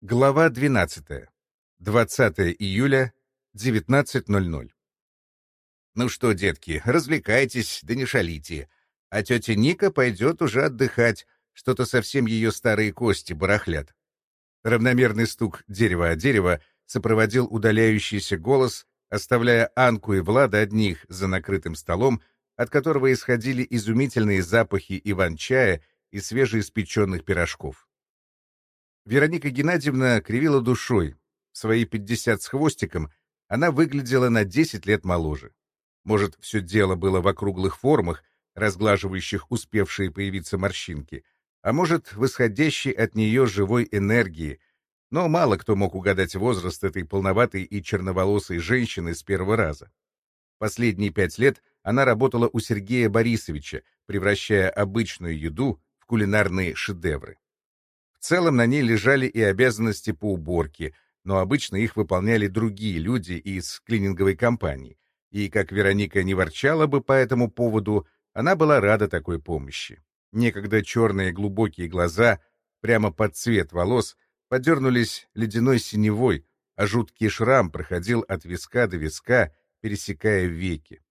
Глава 12. 20 июля, 19.00. Ну что, детки, развлекайтесь, да не шалите. А тетя Ника пойдет уже отдыхать, что-то совсем ее старые кости барахлят. Равномерный стук дерева о дерево сопроводил удаляющийся голос, оставляя Анку и Влада одних за накрытым столом, от которого исходили изумительные запахи иван-чая и свежеиспеченных пирожков. Вероника Геннадьевна кривила душой. В свои пятьдесят с хвостиком она выглядела на десять лет моложе. Может, все дело было в округлых формах, разглаживающих успевшие появиться морщинки, а может, в исходящей от нее живой энергии, но мало кто мог угадать возраст этой полноватой и черноволосой женщины с первого раза. Последние пять лет она работала у Сергея Борисовича, превращая обычную еду в кулинарные шедевры. В целом на ней лежали и обязанности по уборке, но обычно их выполняли другие люди из клининговой компании. И, как Вероника не ворчала бы по этому поводу, она была рада такой помощи. Некогда черные глубокие глаза, прямо под цвет волос, подернулись ледяной синевой, а жуткий шрам проходил от виска до виска, пересекая веки.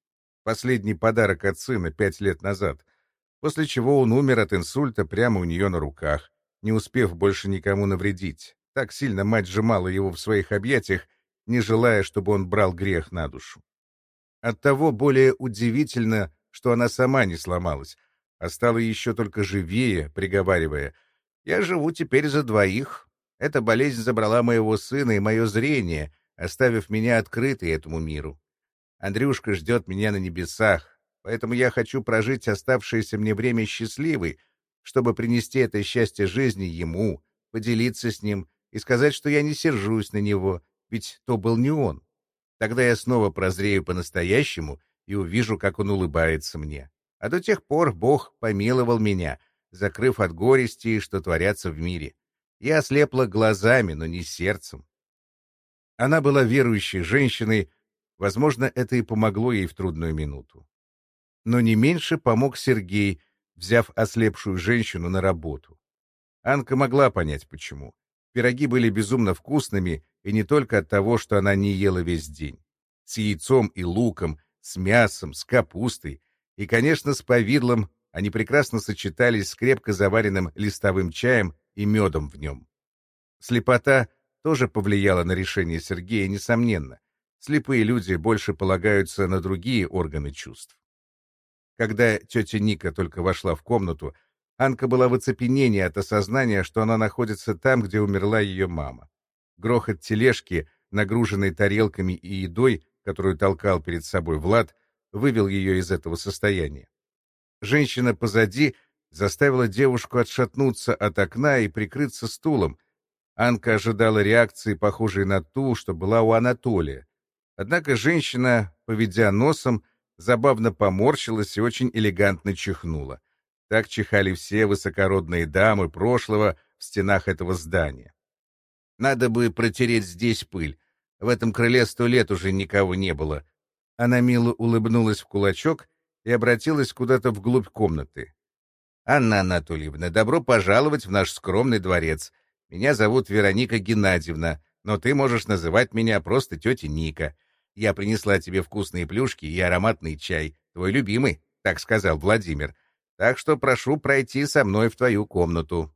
Последний подарок от сына пять лет назад, после чего он умер от инсульта прямо у нее на руках не успев больше никому навредить. Так сильно мать сжимала его в своих объятиях, не желая, чтобы он брал грех на душу. Оттого более удивительно, что она сама не сломалась, а стала еще только живее, приговаривая, «Я живу теперь за двоих. Эта болезнь забрала моего сына и мое зрение, оставив меня открытой этому миру. Андрюшка ждет меня на небесах, поэтому я хочу прожить оставшееся мне время счастливой, чтобы принести это счастье жизни ему, поделиться с ним и сказать, что я не сержусь на него, ведь то был не он. Тогда я снова прозрею по-настоящему и увижу, как он улыбается мне. А до тех пор Бог помиловал меня, закрыв от горести, что творятся в мире. Я ослепла глазами, но не сердцем. Она была верующей женщиной, возможно, это и помогло ей в трудную минуту. Но не меньше помог Сергей, взяв ослепшую женщину на работу. Анка могла понять, почему. Пироги были безумно вкусными, и не только от того, что она не ела весь день. С яйцом и луком, с мясом, с капустой и, конечно, с повидлом они прекрасно сочетались с крепко заваренным листовым чаем и медом в нем. Слепота тоже повлияла на решение Сергея, несомненно. Слепые люди больше полагаются на другие органы чувств. Когда тетя Ника только вошла в комнату, Анка была в оцепенении от осознания, что она находится там, где умерла ее мама. Грохот тележки, нагруженной тарелками и едой, которую толкал перед собой Влад, вывел ее из этого состояния. Женщина позади заставила девушку отшатнуться от окна и прикрыться стулом. Анка ожидала реакции, похожей на ту, что была у Анатолия. Однако женщина, поведя носом, забавно поморщилась и очень элегантно чихнула. Так чихали все высокородные дамы прошлого в стенах этого здания. Надо бы протереть здесь пыль. В этом крыле сто лет уже никого не было. Она мило улыбнулась в кулачок и обратилась куда-то вглубь комнаты. «Анна Анатольевна, добро пожаловать в наш скромный дворец. Меня зовут Вероника Геннадьевна, но ты можешь называть меня просто тетя Ника. Я принесла тебе вкусные плюшки и ароматный чай, твой любимый, так сказал Владимир. Так что прошу пройти со мной в твою комнату.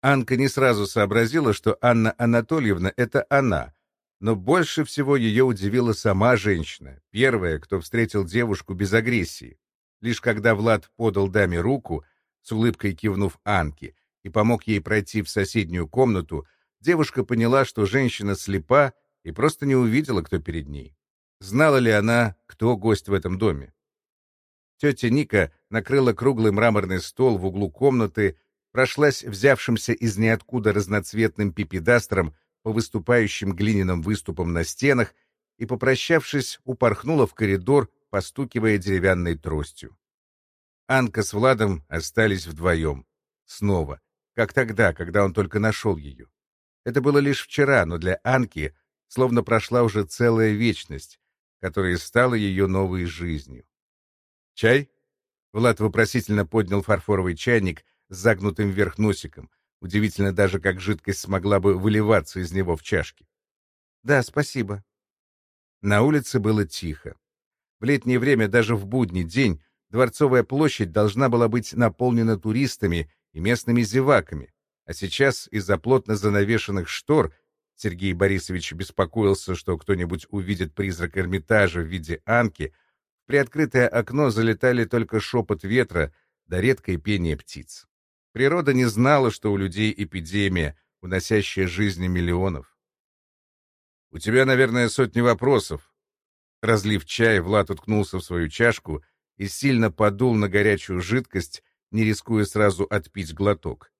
Анка не сразу сообразила, что Анна Анатольевна — это она, но больше всего ее удивила сама женщина, первая, кто встретил девушку без агрессии. Лишь когда Влад подал даме руку, с улыбкой кивнув Анке, и помог ей пройти в соседнюю комнату, девушка поняла, что женщина слепа и просто не увидела, кто перед ней. Знала ли она, кто гость в этом доме? Тетя Ника накрыла круглый мраморный стол в углу комнаты, прошлась взявшимся из ниоткуда разноцветным пипедастром по выступающим глиняным выступам на стенах и, попрощавшись, упорхнула в коридор, постукивая деревянной тростью. Анка с Владом остались вдвоем. Снова. Как тогда, когда он только нашел ее. Это было лишь вчера, но для Анки словно прошла уже целая вечность, которая стала ее новой жизнью. «Чай?» Влад вопросительно поднял фарфоровый чайник с загнутым вверх носиком, Удивительно даже, как жидкость смогла бы выливаться из него в чашке. «Да, спасибо». На улице было тихо. В летнее время, даже в будний день, Дворцовая площадь должна была быть наполнена туристами и местными зеваками, а сейчас из-за плотно занавешенных штор Сергей Борисович беспокоился, что кто-нибудь увидит призрак Эрмитажа в виде Анки, в приоткрытое окно залетали только шепот ветра да редкое пение птиц. Природа не знала, что у людей эпидемия, уносящая жизни миллионов. «У тебя, наверное, сотни вопросов». Разлив чай, Влад уткнулся в свою чашку и сильно подул на горячую жидкость, не рискуя сразу отпить глоток.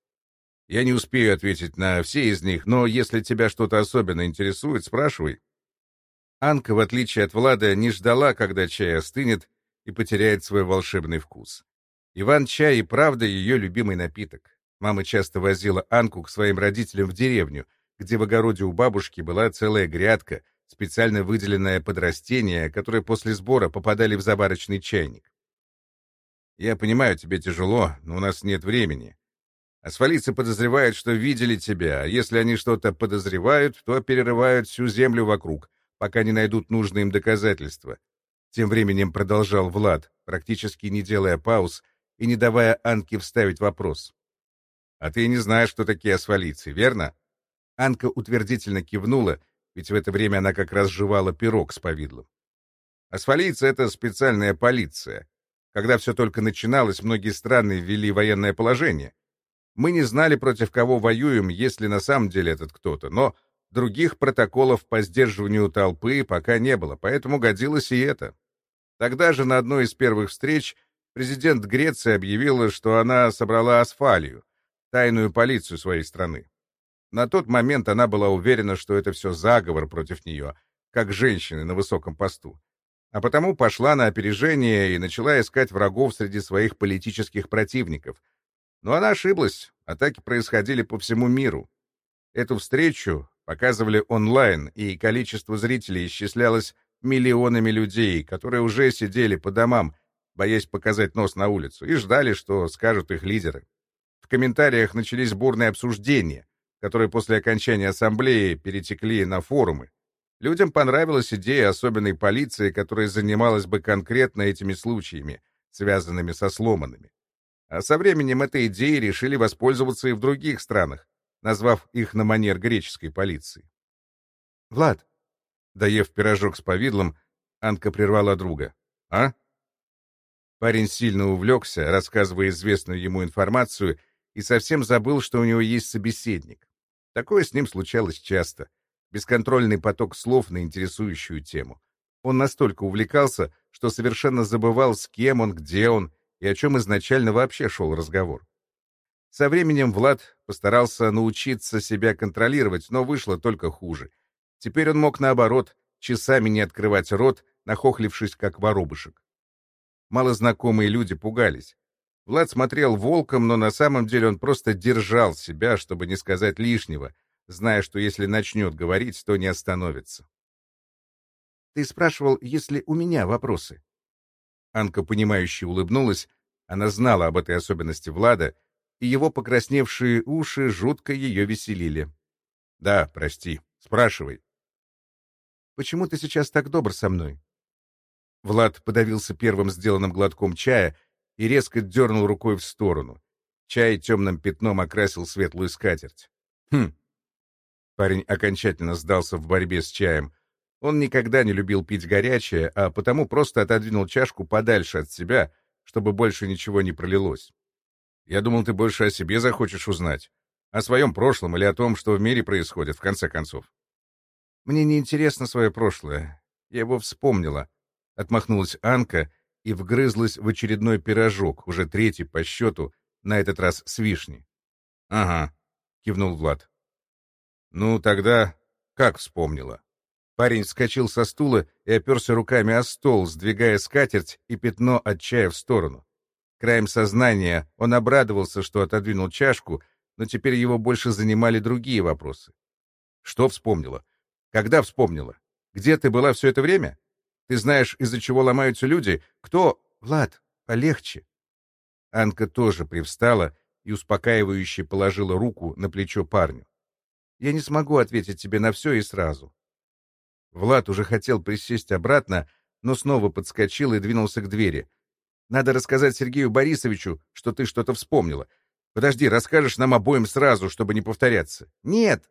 Я не успею ответить на все из них, но если тебя что-то особенно интересует, спрашивай. Анка, в отличие от Влада, не ждала, когда чай остынет и потеряет свой волшебный вкус. Иван-чай и правда ее любимый напиток. Мама часто возила Анку к своим родителям в деревню, где в огороде у бабушки была целая грядка, специально выделенная под растения, которые после сбора попадали в забарочный чайник. «Я понимаю, тебе тяжело, но у нас нет времени. Асфалийцы подозревают, что видели тебя, а если они что-то подозревают, то перерывают всю землю вокруг, пока не найдут нужные им доказательства. Тем временем продолжал Влад, практически не делая пауз и не давая Анке вставить вопрос. «А ты не знаешь, что такие асфалийцы, верно?» Анка утвердительно кивнула, ведь в это время она как раз жевала пирог с повидлом. Асфалийцы — это специальная полиция. Когда все только начиналось, многие страны ввели военное положение — мы не знали, против кого воюем, если на самом деле этот кто-то, но других протоколов по сдерживанию толпы пока не было, поэтому годилось и это. Тогда же на одной из первых встреч президент Греции объявила, что она собрала асфалию, тайную полицию своей страны. На тот момент она была уверена, что это все заговор против нее, как женщины на высоком посту. А потому пошла на опережение и начала искать врагов среди своих политических противников — но она ошиблась. Атаки происходили по всему миру. Эту встречу показывали онлайн, и количество зрителей исчислялось миллионами людей, которые уже сидели по домам, боясь показать нос на улицу, и ждали, что скажут их лидеры. В комментариях начались бурные обсуждения, которые после окончания ассамблеи перетекли на форумы. Людям понравилась идея особенной полиции, которая занималась бы конкретно этими случаями, связанными со сломанными. А со временем этой идеей решили воспользоваться и в других странах, назвав их на манер греческой полиции. «Влад!» Доев пирожок с повидлом, Анка прервала друга. «А?» Парень сильно увлекся, рассказывая известную ему информацию, и совсем забыл, что у него есть собеседник. Такое с ним случалось часто. Бесконтрольный поток слов на интересующую тему. Он настолько увлекался, что совершенно забывал, с кем он, где он и о чем изначально вообще шел разговор. Со временем Влад постарался научиться себя контролировать, но вышло только хуже. Теперь он мог, наоборот, часами не открывать рот, нахохлившись, как воробышек. Малознакомые люди пугались. Влад смотрел волком, но на самом деле он просто держал себя, чтобы не сказать лишнего, зная, что если начнет говорить, то не остановится. «Ты спрашивал, есть ли у меня вопросы?» Анка, понимающе улыбнулась. Она знала об этой особенности Влада, и его покрасневшие уши жутко ее веселили. — Да, прости. Спрашивай. — Почему ты сейчас так добр со мной? Влад подавился первым сделанным глотком чая и резко дернул рукой в сторону. Чай темным пятном окрасил светлую скатерть. Хм. Парень окончательно сдался в борьбе с чаем. Он никогда не любил пить горячее, а потому просто отодвинул чашку подальше от себя, чтобы больше ничего не пролилось. Я думал, ты больше о себе захочешь узнать. О своем прошлом или о том, что в мире происходит, в конце концов. Мне не интересно свое прошлое. Я его вспомнила. Отмахнулась Анка и вгрызлась в очередной пирожок, уже третий по счету, на этот раз с вишней. — Ага, — кивнул Влад. — Ну, тогда как вспомнила? Парень вскочил со стула и оперся руками о стол, сдвигая скатерть и пятно от чая в сторону. Краем сознания он обрадовался, что отодвинул чашку, но теперь его больше занимали другие вопросы. Что вспомнила? Когда вспомнила? Где ты была все это время? Ты знаешь, из-за чего ломаются люди? Кто? Влад, полегче. Анка тоже привстала и успокаивающе положила руку на плечо парню. «Я не смогу ответить тебе на все и сразу». Влад уже хотел присесть обратно, но снова подскочил и двинулся к двери. «Надо рассказать Сергею Борисовичу, что ты что-то вспомнила. Подожди, расскажешь нам обоим сразу, чтобы не повторяться». «Нет!»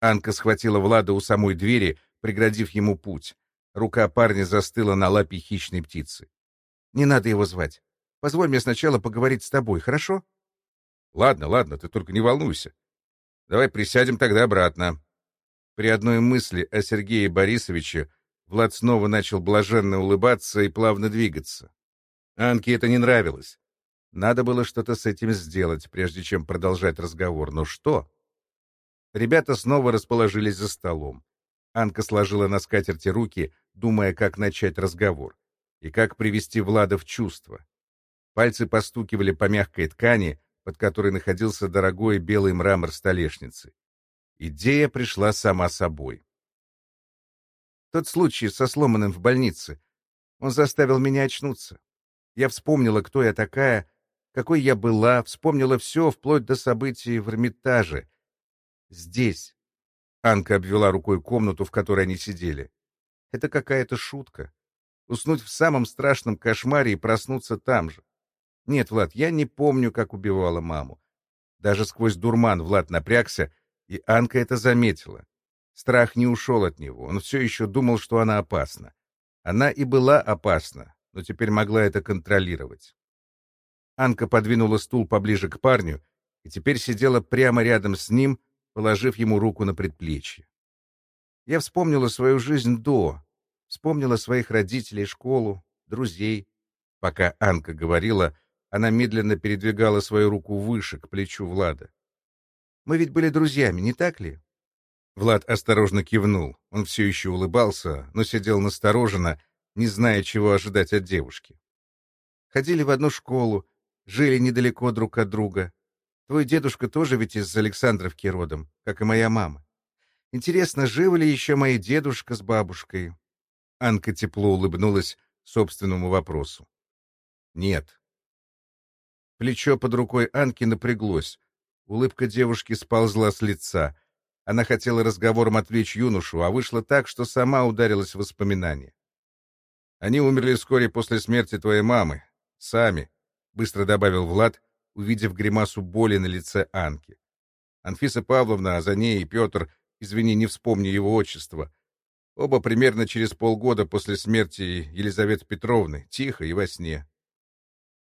Анка схватила Влада у самой двери, преградив ему путь. Рука парня застыла на лапе хищной птицы. «Не надо его звать. Позволь мне сначала поговорить с тобой, хорошо?» «Ладно, ладно, ты только не волнуйся. Давай присядем тогда обратно». При одной мысли о Сергее Борисовиче Влад снова начал блаженно улыбаться и плавно двигаться. Анке это не нравилось. Надо было что-то с этим сделать, прежде чем продолжать разговор. Но что? Ребята снова расположились за столом. Анка сложила на скатерти руки, думая, как начать разговор и как привести Влада в чувство. Пальцы постукивали по мягкой ткани, под которой находился дорогой белый мрамор столешницы. Идея пришла сама собой. Тот случай со сломанным в больнице, он заставил меня очнуться. Я вспомнила, кто я такая, какой я была, вспомнила все, вплоть до событий в Эрмитаже. Здесь. Анка обвела рукой комнату, в которой они сидели. Это какая-то шутка. Уснуть в самом страшном кошмаре и проснуться там же. Нет, Влад, я не помню, как убивала маму. Даже сквозь дурман Влад напрягся, и Анка это заметила. Страх не ушел от него, он все еще думал, что она опасна. Она и была опасна, но теперь могла это контролировать. Анка подвинула стул поближе к парню и теперь сидела прямо рядом с ним, положив ему руку на предплечье. Я вспомнила свою жизнь до, вспомнила своих родителей, школу, друзей. Пока Анка говорила, она медленно передвигала свою руку выше, к плечу Влада. «Мы ведь были друзьями, не так ли?» Влад осторожно кивнул. Он все еще улыбался, но сидел настороженно, не зная, чего ожидать от девушки. Ходили в одну школу, жили недалеко друг от друга. Твой дедушка тоже ведь из Александровки родом, как и моя мама. Интересно, живы ли еще мои дедушка с бабушкой?» Анка тепло улыбнулась собственному вопросу. «Нет», Плечо под рукой Анки напряглось. Улыбка девушки сползла с лица. Она хотела разговором отвлечь юношу, а вышло так, что сама ударилась в воспоминания. «Они умерли вскоре после смерти твоей мамы. Сами», — быстро добавил Влад, увидев гримасу боли на лице Анки. Анфиса Павловна, а за ней и Петр, извини, не вспомню его отчество, оба примерно через полгода после смерти Елизаветы Петровны, тихо и во сне.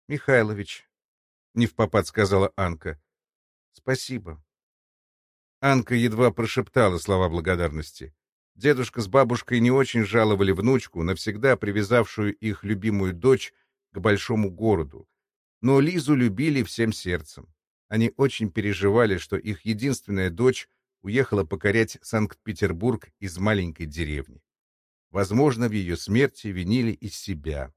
«Михайлович», — не в попад сказала Анка. «Спасибо». Анка едва прошептала слова благодарности. Дедушка с бабушкой не очень жаловали внучку, навсегда привязавшую их любимую дочь к большому городу. Но Лизу любили всем сердцем. Они очень переживали, что их единственная дочь уехала покорять Санкт-Петербург из маленькой деревни. Возможно, в ее смерти винили и себя.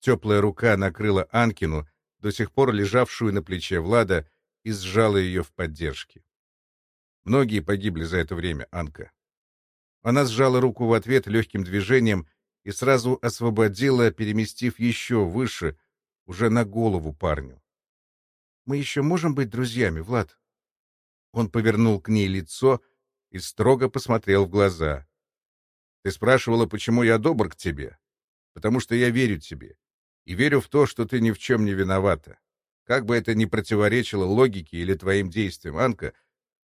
Теплая рука накрыла Анкину, до сих пор лежавшую на плече Влада, и сжала ее в поддержке. Многие погибли за это время, Анка. Она сжала руку в ответ легким движением и сразу освободила, переместив еще выше, уже на голову парню. «Мы еще можем быть друзьями, Влад?» Он повернул к ней лицо и строго посмотрел в глаза. «Ты спрашивала, почему я добр к тебе? Потому что я верю тебе и верю в то, что ты ни в чем не виновата. Как бы это ни противоречило логике или твоим действиям, Анка,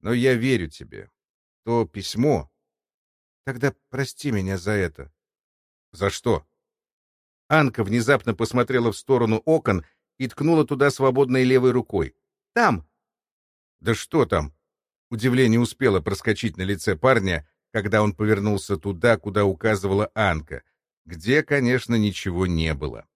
но я верю тебе. То письмо... Тогда прости меня за это. За что? Анка внезапно посмотрела в сторону окон и ткнула туда свободной левой рукой. Там! Да что там? Удивление успело проскочить на лице парня, когда он повернулся туда, куда указывала Анка, где, конечно, ничего не было.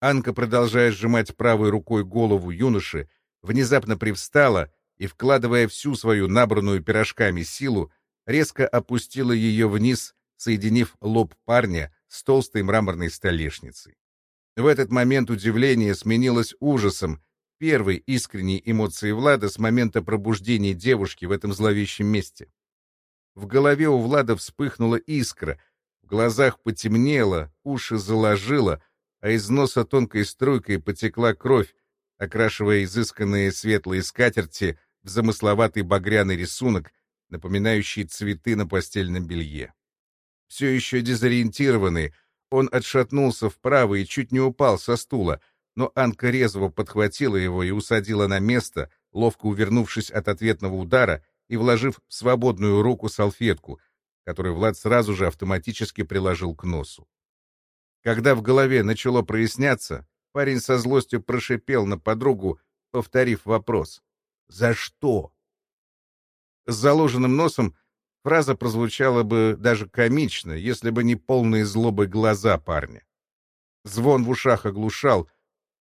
Анка, продолжая сжимать правой рукой голову юноши, внезапно привстала и, вкладывая всю свою набранную пирожками силу, резко опустила ее вниз, соединив лоб парня с толстой мраморной столешницей. В этот момент удивление сменилось ужасом, первой искренней эмоцией Влада с момента пробуждения девушки в этом зловещем месте. В голове у Влада вспыхнула искра, в глазах потемнело, уши заложило — а из носа тонкой струйкой потекла кровь, окрашивая изысканные светлые скатерти в замысловатый багряный рисунок, напоминающий цветы на постельном белье. Все еще дезориентированный, он отшатнулся вправо и чуть не упал со стула, но Анка резво подхватила его и усадила на место, ловко увернувшись от ответного удара и вложив в свободную руку салфетку, которую Влад сразу же автоматически приложил к носу. Когда в голове начало проясняться, парень со злостью прошипел на подругу, повторив вопрос. «За что?» С заложенным носом фраза прозвучала бы даже комично, если бы не полные злобы глаза парня. Звон в ушах оглушал,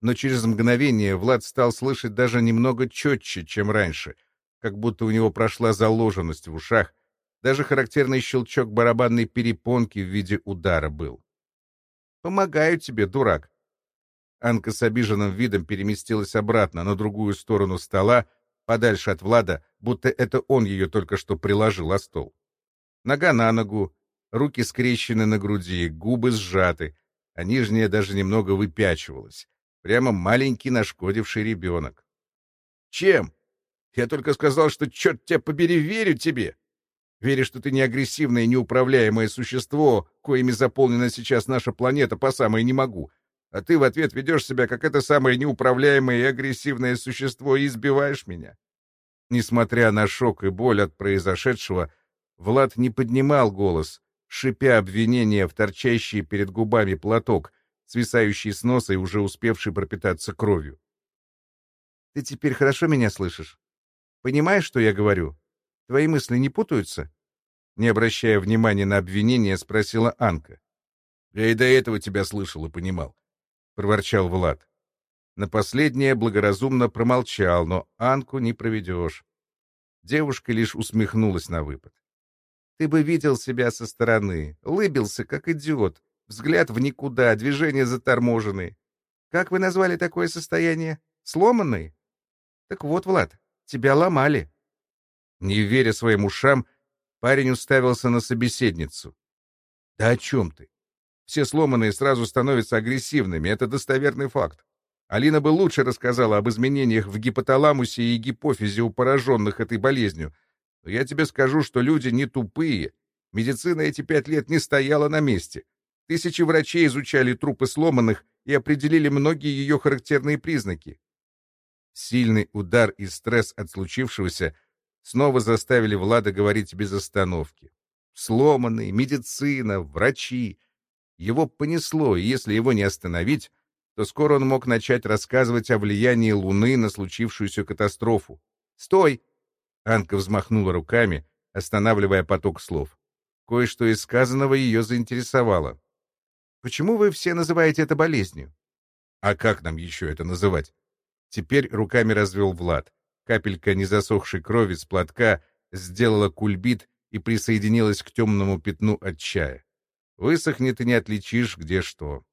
но через мгновение Влад стал слышать даже немного четче, чем раньше, как будто у него прошла заложенность в ушах, даже характерный щелчок барабанной перепонки в виде удара был. «Помогаю тебе, дурак!» Анка с обиженным видом переместилась обратно на другую сторону стола, подальше от Влада, будто это он ее только что приложил о стол. Нога на ногу, руки скрещены на груди, губы сжаты, а нижняя даже немного выпячивалась. Прямо маленький нашкодивший ребенок. «Чем? Я только сказал, что, черт тебя побери, верю тебе!» Веришь, что ты не агрессивное, неуправляемое существо, коими заполнена сейчас наша планета по самой не могу. А ты в ответ ведешь себя, как это самое неуправляемое и агрессивное существо, и избиваешь меня. Несмотря на шок и боль от произошедшего, Влад не поднимал голос, шипя обвинения в торчащий перед губами платок, свисающий с носа и уже успевший пропитаться кровью. «Ты теперь хорошо меня слышишь? Понимаешь, что я говорю? Твои мысли не путаются?» Не обращая внимания на обвинение, спросила Анка. «Я и до этого тебя слышал и понимал», — проворчал Влад. На последнее благоразумно промолчал, но Анку не проведешь. Девушка лишь усмехнулась на выпад. «Ты бы видел себя со стороны, улыбился, как идиот, взгляд в никуда, движения заторможенные. Как вы назвали такое состояние? Сломанные? Так вот, Влад, тебя ломали. Не веря своим ушам, парень уставился на собеседницу. «Да о чем ты? Все сломанные сразу становятся агрессивными, это достоверный факт. Алина бы лучше рассказала об изменениях в гипоталамусе и гипофизе у пораженных этой болезнью. Но я тебе скажу, что люди не тупые. Медицина эти пять лет не стояла на месте. Тысячи врачей изучали трупы сломанных и определили многие ее характерные признаки. Сильный удар и стресс от случившегося — снова заставили Влада говорить без остановки. Сломанный, медицина, врачи. Его понесло, и если его не остановить, то скоро он мог начать рассказывать о влиянии Луны на случившуюся катастрофу. «Стой!» Анка взмахнула руками, останавливая поток слов. Кое-что из сказанного ее заинтересовало. «Почему вы все называете это болезнью?» «А как нам еще это называть?» Теперь руками развел Влад. Капелька незасохшей крови с платка сделала кульбит и присоединилась к темному пятну от чая. Высохнет и не отличишь, где что.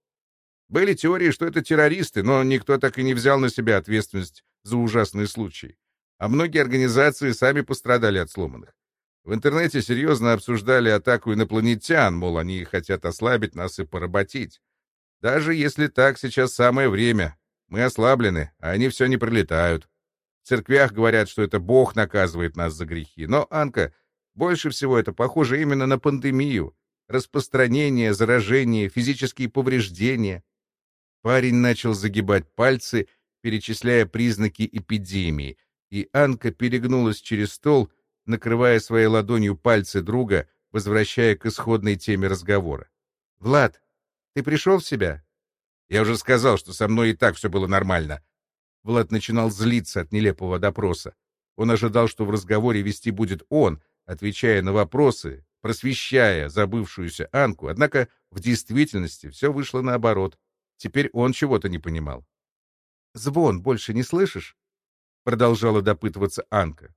Были теории, что это террористы, но никто так и не взял на себя ответственность за ужасный случай. А многие организации сами пострадали от сломанных. В интернете серьезно обсуждали атаку инопланетян, мол, они хотят ослабить нас и поработить. Даже если так, сейчас самое время. Мы ослаблены, а они все не прилетают. В церквях говорят, что это Бог наказывает нас за грехи. Но, Анка, больше всего это похоже именно на пандемию. Распространение, заражение, физические повреждения. Парень начал загибать пальцы, перечисляя признаки эпидемии, и Анка перегнулась через стол, накрывая своей ладонью пальцы друга, возвращая к исходной теме разговора. «Влад, ты пришел в себя?» «Я уже сказал, что со мной и так все было нормально», Влад начинал злиться от нелепого допроса. Он ожидал, что в разговоре вести будет он, отвечая на вопросы, просвещая забывшуюся Анку, однако в действительности все вышло наоборот. Теперь он чего-то не понимал. «Звон больше не слышишь?» — продолжала допытываться Анка.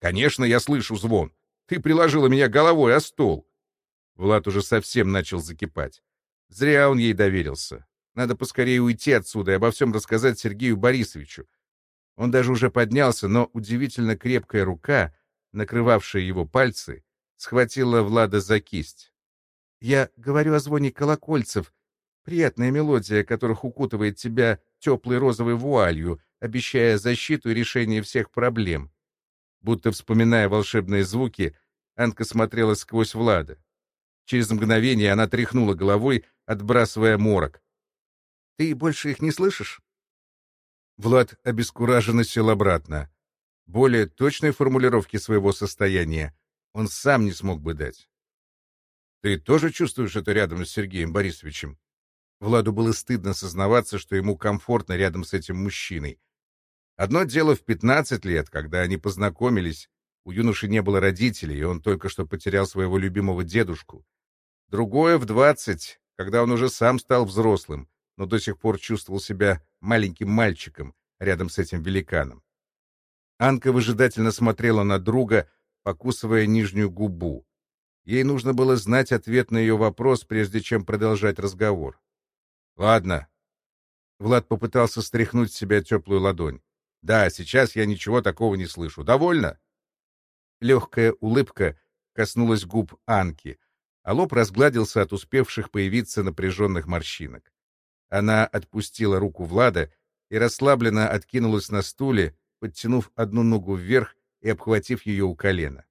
«Конечно, я слышу звон. Ты приложила меня головой о стол». Влад уже совсем начал закипать. Зря он ей доверился. Надо поскорее уйти отсюда и обо всем рассказать Сергею Борисовичу. Он даже уже поднялся, но удивительно крепкая рука, накрывавшая его пальцы, схватила Влада за кисть. «Я говорю о звоне колокольцев. Приятная мелодия, которых укутывает тебя теплой розовой вуалью, обещая защиту и решение всех проблем. Будто вспоминая волшебные звуки, Анка смотрела сквозь Влада. Через мгновение она тряхнула головой, отбрасывая морок. «Ты больше их не слышишь?» Влад обескураженно сел обратно. Более точной формулировки своего состояния он сам не смог бы дать. «Ты тоже чувствуешь это рядом с Сергеем Борисовичем?» Владу было стыдно сознаваться, что ему комфортно рядом с этим мужчиной. Одно дело в 15 лет, когда они познакомились, у юноши не было родителей, и он только что потерял своего любимого дедушку. Другое в 20, когда он уже сам стал взрослым, но до сих пор чувствовал себя маленьким мальчиком рядом с этим великаном. Анка выжидательно смотрела на друга, покусывая нижнюю губу. Ей нужно было знать ответ на ее вопрос, прежде чем продолжать разговор. «Ладно». Влад попытался стряхнуть с себя теплую ладонь. «Да, сейчас я ничего такого не слышу. Довольно?» Легкая улыбка коснулась губ Анки, а лоб разгладился от успевших появиться напряженных морщинок. Она отпустила руку Влада и расслабленно откинулась на стуле, подтянув одну ногу вверх и обхватив ее у колена.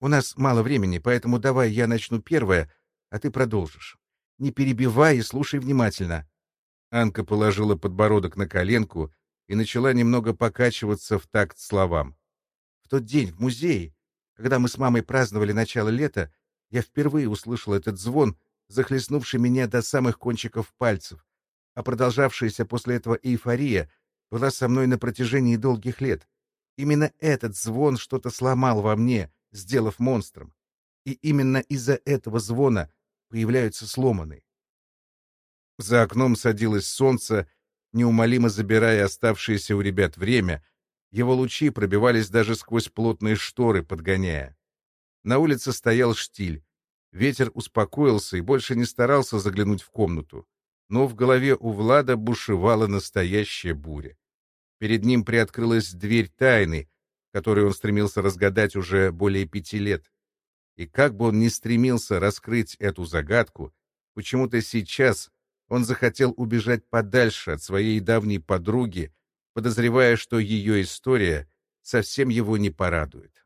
«У нас мало времени, поэтому давай я начну первое, а ты продолжишь. Не перебивай и слушай внимательно». Анка положила подбородок на коленку и начала немного покачиваться в такт словам. «В тот день в музее, когда мы с мамой праздновали начало лета, я впервые услышал этот звон, захлестнувший меня до самых кончиков пальцев, а продолжавшаяся после этого эйфория была со мной на протяжении долгих лет. Именно этот звон что-то сломал во мне, сделав монстром. И именно из-за этого звона появляются сломанные. За окном садилось солнце, неумолимо забирая оставшееся у ребят время, его лучи пробивались даже сквозь плотные шторы, подгоняя. На улице стоял штиль. Ветер успокоился и больше не старался заглянуть в комнату. Но в голове у Влада бушевала настоящая буря. Перед ним приоткрылась дверь тайны, которую он стремился разгадать уже более пяти лет. И как бы он ни стремился раскрыть эту загадку, почему-то сейчас он захотел убежать подальше от своей давней подруги, подозревая, что ее история совсем его не порадует.